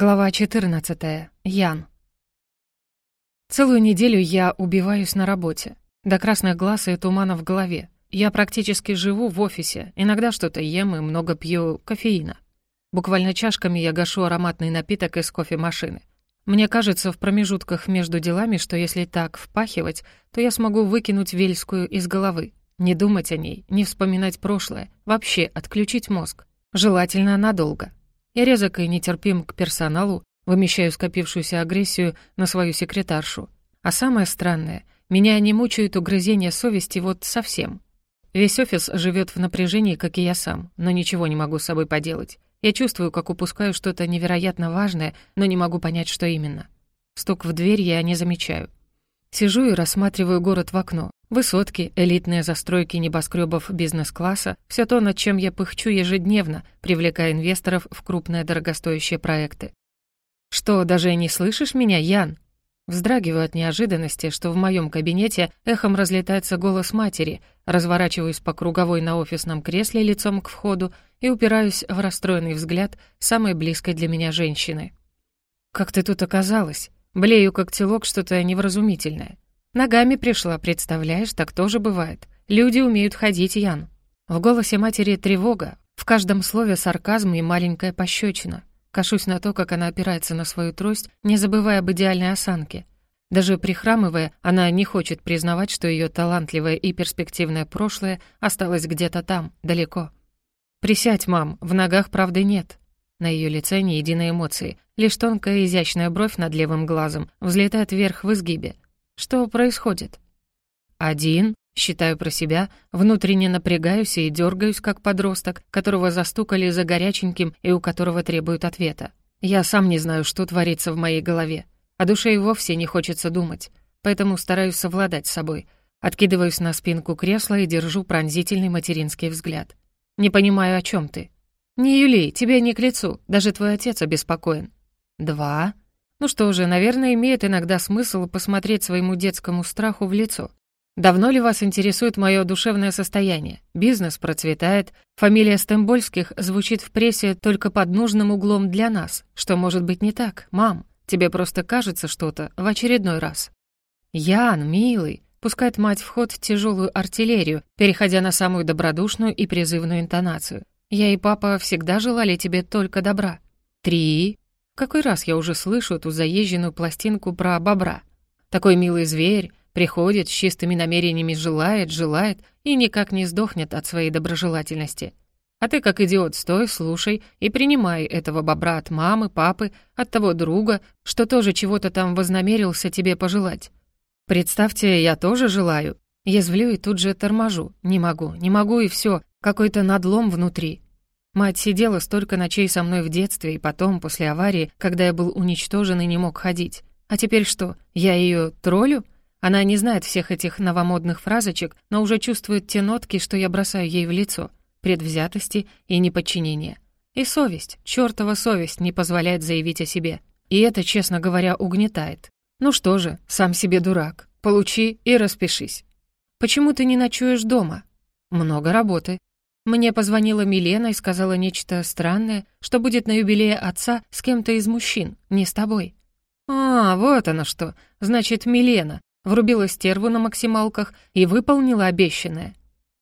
Глава 14. Ян. Целую неделю я убиваюсь на работе. До красных глаз и тумана в голове. Я практически живу в офисе, иногда что-то ем и много пью кофеина. Буквально чашками я гашу ароматный напиток из кофемашины. Мне кажется в промежутках между делами, что если так впахивать, то я смогу выкинуть Вельскую из головы. Не думать о ней, не вспоминать прошлое, вообще отключить мозг. Желательно надолго. Я резок и нетерпим к персоналу, вымещаю скопившуюся агрессию на свою секретаршу. А самое странное, меня не мучают угрызения совести вот совсем. Весь офис живет в напряжении, как и я сам, но ничего не могу с собой поделать. Я чувствую, как упускаю что-то невероятно важное, но не могу понять, что именно. Стук в дверь я не замечаю. Сижу и рассматриваю город в окно. Высотки, элитные застройки небоскребов бизнес-класса — все то, над чем я пыхчу ежедневно, привлекая инвесторов в крупные дорогостоящие проекты. «Что, даже не слышишь меня, Ян?» Вздрагиваю от неожиданности, что в моем кабинете эхом разлетается голос матери, разворачиваюсь по круговой на офисном кресле лицом к входу и упираюсь в расстроенный взгляд самой близкой для меня женщины. «Как ты тут оказалась?» Блею, как телок, что-то невразумительное. Ногами пришла, представляешь, так тоже бывает. Люди умеют ходить, Ян. В голосе матери тревога, в каждом слове сарказм и маленькая пощечина. Кашусь на то, как она опирается на свою трость, не забывая об идеальной осанке. Даже прихрамывая, она не хочет признавать, что ее талантливое и перспективное прошлое осталось где-то там, далеко. «Присядь, мам, в ногах правды нет». На ее лице ни единой эмоции, лишь тонкая изящная бровь над левым глазом взлетает вверх в изгибе, что происходит? Один, считаю про себя, внутренне напрягаюсь и дергаюсь, как подросток, которого застукали за горяченьким и у которого требуют ответа. Я сам не знаю, что творится в моей голове. О душе и вовсе не хочется думать, поэтому стараюсь совладать с собой. Откидываюсь на спинку кресла и держу пронзительный материнский взгляд. «Не понимаю, о чем ты?» «Не Юлей, тебе не к лицу, даже твой отец обеспокоен». «Два», ну что же, наверное, имеет иногда смысл посмотреть своему детскому страху в лицо. Давно ли вас интересует мое душевное состояние? Бизнес процветает, фамилия Стембольских звучит в прессе только под нужным углом для нас. Что может быть не так, мам? Тебе просто кажется что-то в очередной раз. Ян, милый, пускает мать в ход тяжелую артиллерию, переходя на самую добродушную и призывную интонацию. Я и папа всегда желали тебе только добра. Три, какой раз я уже слышу эту заезженную пластинку про бобра? Такой милый зверь приходит с чистыми намерениями, желает, желает и никак не сдохнет от своей доброжелательности. А ты, как идиот, стой, слушай и принимай этого бобра от мамы, папы, от того друга, что тоже чего-то там вознамерился тебе пожелать. Представьте, я тоже желаю. Язвлю и тут же торможу. Не могу, не могу и все, какой-то надлом внутри. Мать сидела столько ночей со мной в детстве и потом, после аварии, когда я был уничтожен и не мог ходить. А теперь что, я ее троллю? Она не знает всех этих новомодных фразочек, но уже чувствует те нотки, что я бросаю ей в лицо. Предвзятости и неподчинения. И совесть, чертова совесть, не позволяет заявить о себе. И это, честно говоря, угнетает. Ну что же, сам себе дурак. Получи и распишись. Почему ты не ночуешь дома? Много работы. Мне позвонила Милена и сказала нечто странное, что будет на юбилее отца с кем-то из мужчин, не с тобой. А, вот оно что. Значит, Милена врубила стерву на максималках и выполнила обещанное.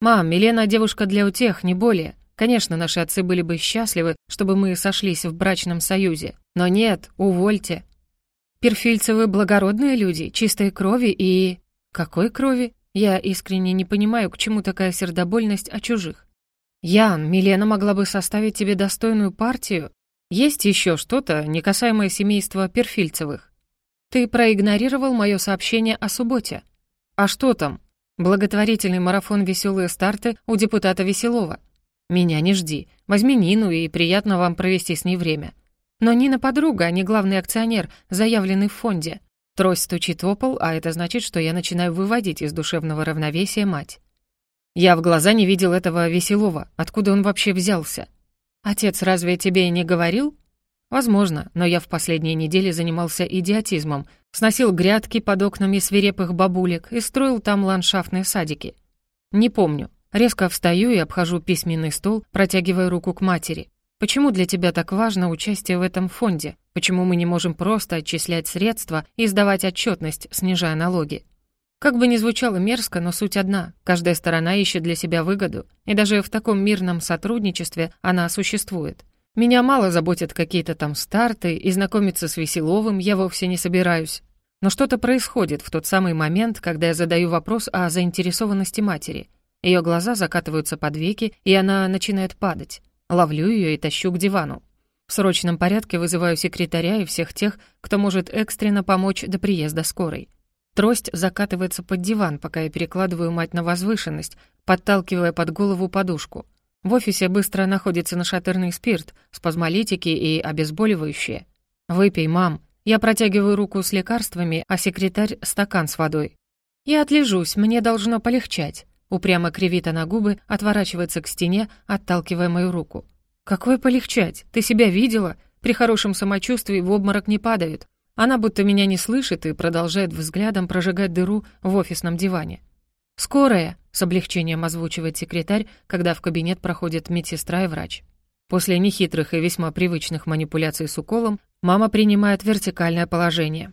Мам, Милена девушка для утех, не более. Конечно, наши отцы были бы счастливы, чтобы мы сошлись в брачном союзе. Но нет, увольте. Перфильцевы благородные люди, чистой крови и... Какой крови? Я искренне не понимаю, к чему такая сердобольность о чужих. «Ян, Милена могла бы составить тебе достойную партию. Есть еще что-то, не касаемое семейства Перфильцевых. Ты проигнорировал мое сообщение о субботе. А что там? Благотворительный марафон «Веселые старты» у депутата Веселова. Меня не жди. Возьми Нину, и приятно вам провести с ней время. Но Нина подруга, а не главный акционер, заявленный в фонде. Трость стучит в пол, а это значит, что я начинаю выводить из душевного равновесия мать. Я в глаза не видел этого Веселова. Откуда он вообще взялся? Отец разве тебе не говорил? Возможно, но я в последние недели занимался идиотизмом, сносил грядки под окнами свирепых бабулек и строил там ландшафтные садики. Не помню. Резко встаю и обхожу письменный стол, протягивая руку к матери. Почему для тебя так важно участие в этом фонде? Почему мы не можем просто отчислять средства и сдавать отчетность, снижая налоги? Как бы ни звучало мерзко, но суть одна. Каждая сторона ищет для себя выгоду, и даже в таком мирном сотрудничестве она существует. Меня мало заботят какие-то там старты, и знакомиться с Веселовым я вовсе не собираюсь. Но что-то происходит в тот самый момент, когда я задаю вопрос о заинтересованности матери. Ее глаза закатываются под веки, и она начинает падать. Ловлю ее и тащу к дивану. В срочном порядке вызываю секретаря и всех тех, кто может экстренно помочь до приезда скорой. Трость закатывается под диван, пока я перекладываю мать на возвышенность, подталкивая под голову подушку. В офисе быстро находится нашатырный спирт, спазмолитики и обезболивающие. «Выпей, мам». Я протягиваю руку с лекарствами, а секретарь — стакан с водой. «Я отлежусь, мне должно полегчать». Упрямо кривит она губы, отворачивается к стене, отталкивая мою руку. «Какое полегчать? Ты себя видела? При хорошем самочувствии в обморок не падают». Она будто меня не слышит и продолжает взглядом прожигать дыру в офисном диване. «Скорая!» — с облегчением озвучивает секретарь, когда в кабинет проходит медсестра и врач. После нехитрых и весьма привычных манипуляций с уколом мама принимает вертикальное положение.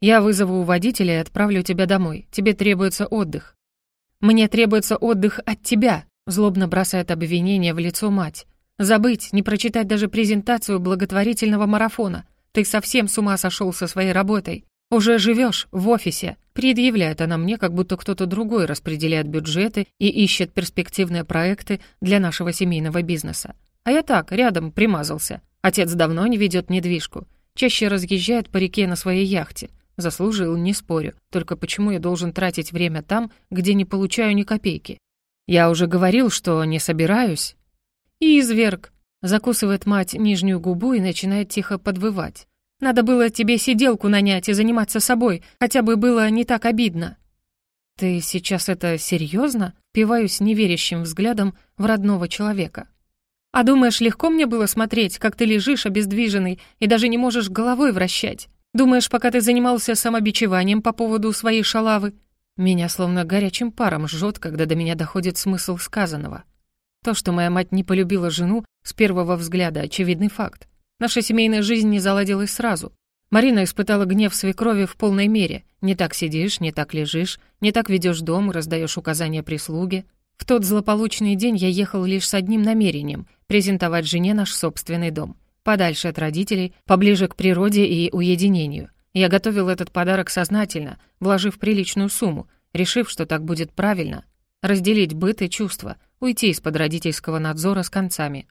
«Я вызову водителя и отправлю тебя домой. Тебе требуется отдых. «Мне требуется отдых от тебя», — злобно бросает обвинение в лицо мать. «Забыть, не прочитать даже презентацию благотворительного марафона. Ты совсем с ума сошел со своей работой. Уже живешь в офисе», — предъявляет она мне, как будто кто-то другой распределяет бюджеты и ищет перспективные проекты для нашего семейного бизнеса. А я так, рядом примазался. Отец давно не ведет недвижку. Чаще разъезжает по реке на своей яхте. Заслужил, не спорю. Только почему я должен тратить время там, где не получаю ни копейки? Я уже говорил, что не собираюсь. Изверг. Закусывает мать нижнюю губу и начинает тихо подвывать. Надо было тебе сиделку нанять и заниматься собой, хотя бы было не так обидно. Ты сейчас это серьезно? Пиваюсь неверящим взглядом в родного человека. А думаешь, легко мне было смотреть, как ты лежишь обездвиженный и даже не можешь головой вращать? Думаешь, пока ты занимался самобичеванием по поводу своей шалавы? Меня словно горячим паром жжет, когда до меня доходит смысл сказанного. То, что моя мать не полюбила жену, с первого взгляда очевидный факт. Наша семейная жизнь не заладилась сразу. Марина испытала гнев свекрови в полной мере. Не так сидишь, не так лежишь, не так ведешь дом, раздаешь указания прислуге. В тот злополучный день я ехал лишь с одним намерением — презентовать жене наш собственный дом подальше от родителей, поближе к природе и уединению. Я готовил этот подарок сознательно, вложив приличную сумму, решив, что так будет правильно. Разделить быт и чувства, уйти из-под родительского надзора с концами.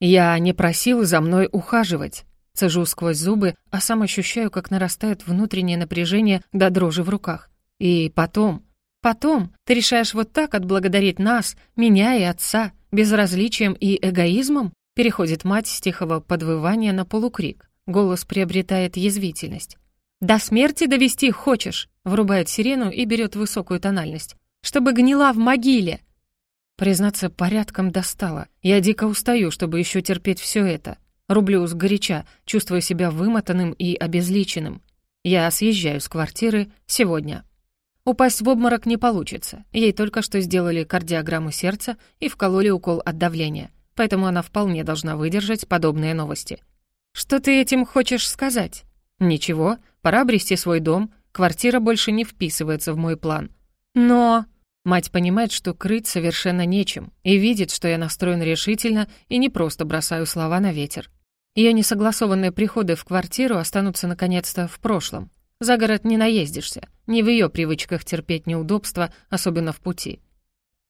Я не просил за мной ухаживать. Цежу сквозь зубы, а сам ощущаю, как нарастает внутреннее напряжение до дрожи в руках. И потом... Потом ты решаешь вот так отблагодарить нас, меня и отца, безразличием и эгоизмом? Переходит мать с тихого подвывания на полукрик. Голос приобретает язвительность. «До смерти довести хочешь!» Врубает сирену и берет высокую тональность. «Чтобы гнила в могиле!» Признаться, порядком достала. Я дико устаю, чтобы еще терпеть все это. Рублю сгоряча, чувствуя себя вымотанным и обезличенным. Я съезжаю с квартиры сегодня. Упасть в обморок не получится. Ей только что сделали кардиограмму сердца и вкололи укол от давления поэтому она вполне должна выдержать подобные новости. «Что ты этим хочешь сказать?» «Ничего, пора обрести свой дом, квартира больше не вписывается в мой план». «Но...» Мать понимает, что крыть совершенно нечем, и видит, что я настроен решительно и не просто бросаю слова на ветер. Ее несогласованные приходы в квартиру останутся наконец-то в прошлом. За город не наездишься, не в ее привычках терпеть неудобства, особенно в пути.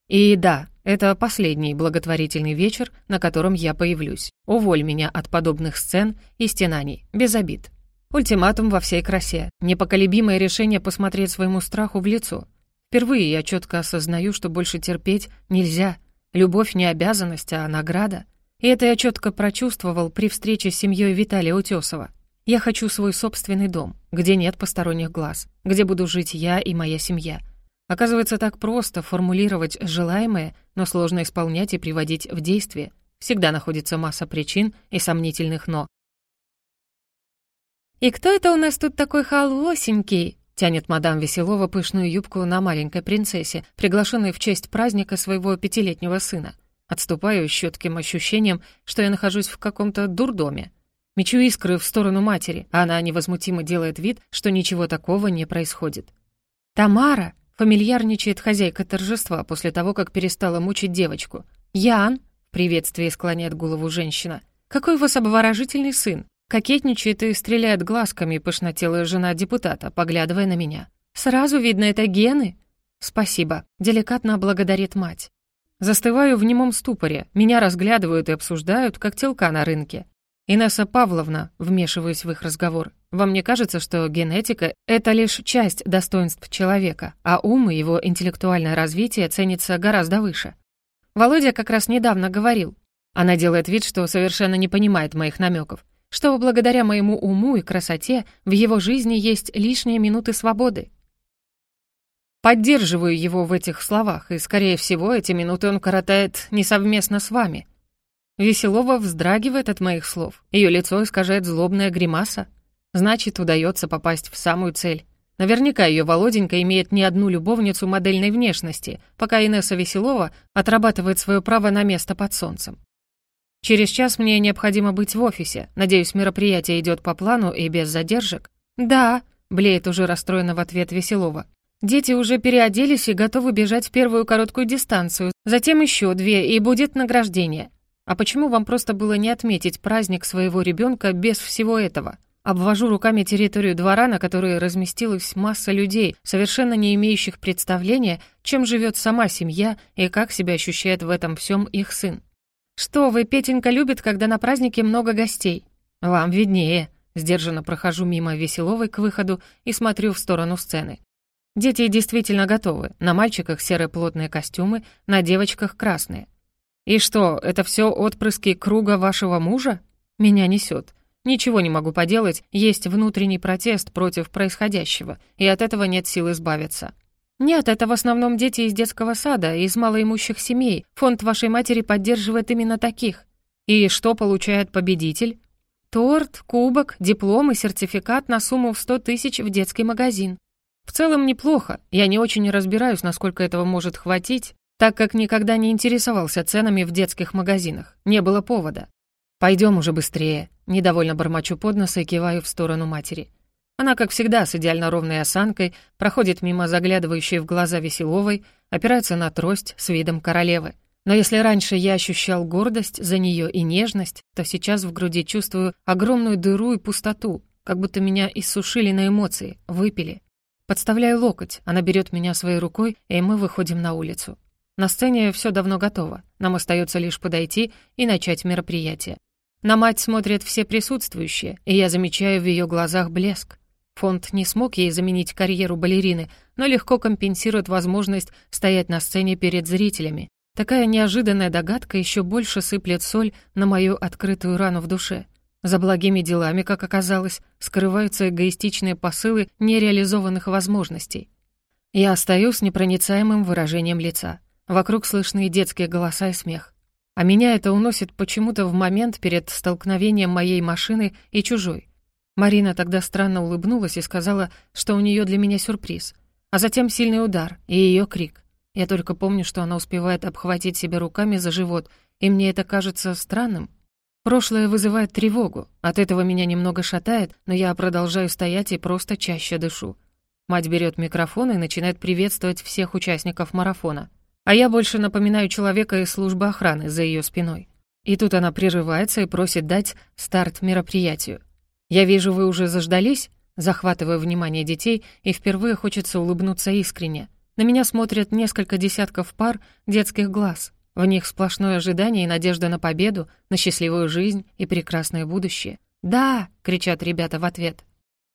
И да, это последний благотворительный вечер, на котором я появлюсь. Уволь меня от подобных сцен и стенаний, без обид. Ультиматум во всей красе, непоколебимое решение посмотреть своему страху в лицо. Впервые я четко осознаю, что больше терпеть нельзя. Любовь не обязанность, а награда. И это я четко прочувствовал при встрече с семьей Виталия Утесова. Я хочу свой собственный дом, где нет посторонних глаз, где буду жить я и моя семья — Оказывается, так просто формулировать желаемое, но сложно исполнять и приводить в действие. Всегда находится масса причин и сомнительных «но». «И кто это у нас тут такой холосенький?» Тянет мадам Веселова пышную юбку на маленькой принцессе, приглашенной в честь праздника своего пятилетнего сына. Отступаю с щетким ощущением, что я нахожусь в каком-то дурдоме. Мечу искры в сторону матери, а она невозмутимо делает вид, что ничего такого не происходит. «Тамара!» — фамильярничает хозяйка торжества после того, как перестала мучить девочку. «Ян!» — в приветствии склоняет голову женщина. «Какой у вас обворожительный сын!» Кокетничает и стреляет глазками пышнотелая жена депутата, поглядывая на меня. «Сразу видно, это гены?» «Спасибо», — деликатно благодарит мать. Застываю в немом ступоре, меня разглядывают и обсуждают, как телка на рынке. Инесса Павловна, вмешиваясь в их разговор, вам не кажется, что генетика — это лишь часть достоинств человека, а ум и его интеллектуальное развитие ценится гораздо выше? Володя как раз недавно говорил. Она делает вид, что совершенно не понимает моих намеков, что благодаря моему уму и красоте в его жизни есть лишние минуты свободы. Поддерживаю его в этих словах, и, скорее всего, эти минуты он коротает не совместно с вами — Веселова вздрагивает от моих слов. Ее лицо искажает злобная гримаса. Значит, удается попасть в самую цель. Наверняка ее Володенька имеет не одну любовницу модельной внешности, пока Инесса Веселова отрабатывает свое право на место под солнцем. Через час мне необходимо быть в офисе. Надеюсь, мероприятие идет по плану и без задержек. Да, блеет уже расстроена в ответ Веселова. Дети уже переоделись и готовы бежать в первую короткую дистанцию, затем еще две, и будет награждение. А почему вам просто было не отметить праздник своего ребенка без всего этого? Обвожу руками территорию двора, на которой разместилась масса людей, совершенно не имеющих представления, чем живет сама семья и как себя ощущает в этом всем их сын. «Что вы, Петенька любит, когда на празднике много гостей?» «Вам виднее», — сдержанно прохожу мимо Веселовой к выходу и смотрю в сторону сцены. Дети действительно готовы. На мальчиках серые плотные костюмы, на девочках красные. «И что, это все отпрыски круга вашего мужа?» Меня несет. Ничего не могу поделать, есть внутренний протест против происходящего, и от этого нет сил избавиться. «Нет, это в основном дети из детского сада, из малоимущих семей. Фонд вашей матери поддерживает именно таких. И что получает победитель?» «Торт, кубок, диплом и сертификат на сумму в 100 тысяч в детский магазин». «В целом неплохо. Я не очень разбираюсь, насколько этого может хватить, так как никогда не интересовался ценами в детских магазинах. Не было повода. Пойдем уже быстрее», — недовольно бормочу под нос и киваю в сторону матери. Она, как всегда, с идеально ровной осанкой, проходит мимо заглядывающей в глаза Веселовой, опирается на трость с видом королевы. Но если раньше я ощущал гордость за нее и нежность, то сейчас в груди чувствую огромную дыру и пустоту, как будто меня иссушили на эмоции, выпили. Подставляю локоть, она берет меня своей рукой, и мы выходим на улицу. На сцене все давно готово. Нам остается лишь подойти и начать мероприятие. На мать смотрят все присутствующие, и я замечаю в ее глазах блеск. Фонд не смог ей заменить карьеру балерины, но легко компенсирует возможность стоять на сцене перед зрителями. Такая неожиданная догадка еще больше сыплет соль на мою открытую рану в душе. За благими делами, как оказалось, скрываются эгоистичные посылы нереализованных возможностей. Я остаюсь с непроницаемым выражением лица. Вокруг слышны детские голоса и смех. А меня это уносит почему-то в момент перед столкновением моей машины и чужой. Марина тогда странно улыбнулась и сказала, что у нее для меня сюрприз. А затем сильный удар и ее крик. Я только помню, что она успевает обхватить себя руками за живот, и мне это кажется странным. Прошлое вызывает тревогу. От этого меня немного шатает, но я продолжаю стоять и просто чаще дышу. Мать берет микрофон и начинает приветствовать всех участников марафона. А я больше напоминаю человека из службы охраны за ее спиной. И тут она прерывается и просит дать старт мероприятию. «Я вижу, вы уже заждались?» Захватываю внимание детей, и впервые хочется улыбнуться искренне. На меня смотрят несколько десятков пар детских глаз. В них сплошное ожидание и надежда на победу, на счастливую жизнь и прекрасное будущее. «Да!» — кричат ребята в ответ.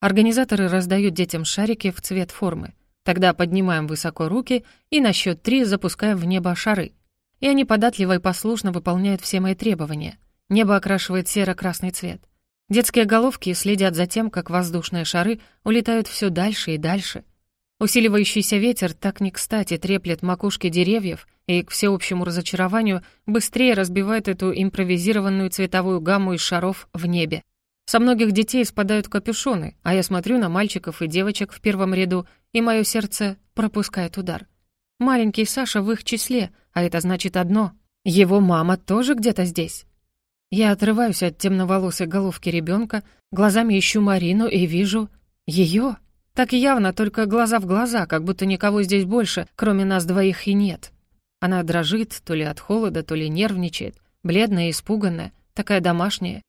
Организаторы раздают детям шарики в цвет формы. Тогда поднимаем высоко руки и на счет три запускаем в небо шары. И они податливо и послушно выполняют все мои требования. Небо окрашивает серо-красный цвет. Детские головки следят за тем, как воздушные шары улетают все дальше и дальше. Усиливающийся ветер так не кстати треплет макушки деревьев и, к всеобщему разочарованию, быстрее разбивает эту импровизированную цветовую гамму из шаров в небе. Со многих детей спадают капюшоны, а я смотрю на мальчиков и девочек в первом ряду, и мое сердце пропускает удар. Маленький Саша в их числе, а это значит одно Его мама тоже где-то здесь. Я отрываюсь от темноволосой головки ребенка, глазами ищу Марину и вижу ее. Так явно, только глаза в глаза, как будто никого здесь больше, кроме нас двоих, и нет. Она дрожит, то ли от холода, то ли нервничает, бледная и испуганная, такая домашняя.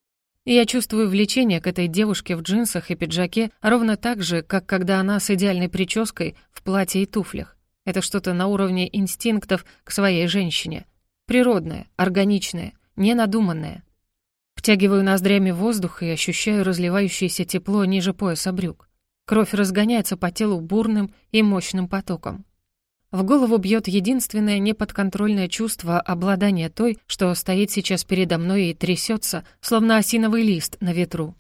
И я чувствую влечение к этой девушке в джинсах и пиджаке ровно так же, как когда она с идеальной прической в платье и туфлях. Это что-то на уровне инстинктов к своей женщине. Природное, органичное, ненадуманное. Втягиваю ноздрями воздух и ощущаю разливающееся тепло ниже пояса брюк. Кровь разгоняется по телу бурным и мощным потоком. В голову бьет единственное неподконтрольное чувство обладания той, что стоит сейчас передо мной и трясется, словно осиновый лист на ветру.